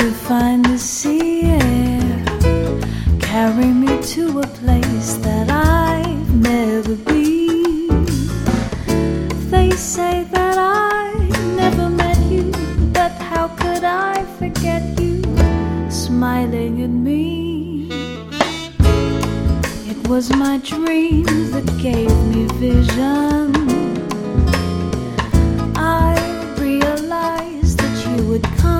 to find the sea air. Carry me to a place that I've never been. They say that I never met you, but how could I forget you smiling at me? It was my dream that gave me vision.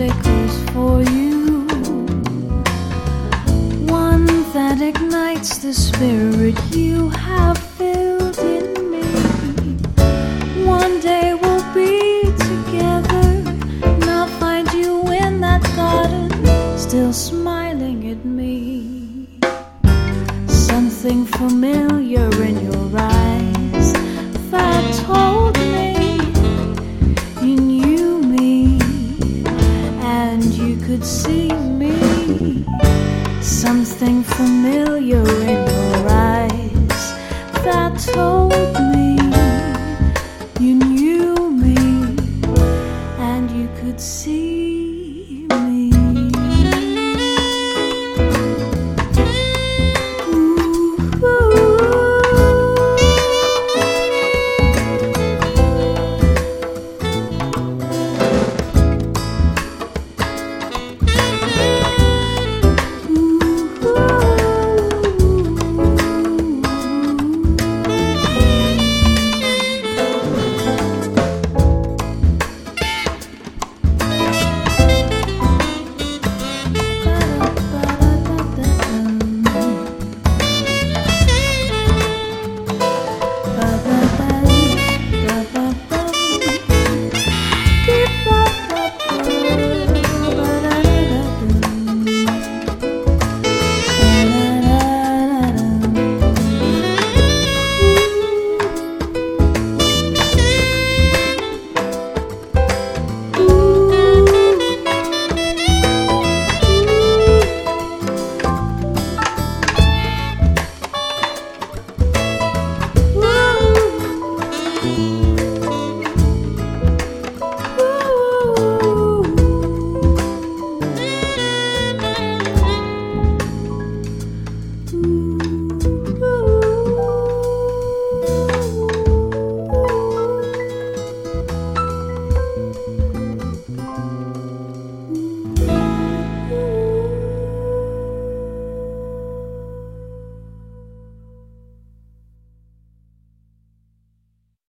flickers for you, one that ignites the spirit you have filled in me. One day we'll be together, and I'll find you in that garden, still smiling at me. Something familiar in your eyes that told something familiar in your eyes that told me you knew me and you could see.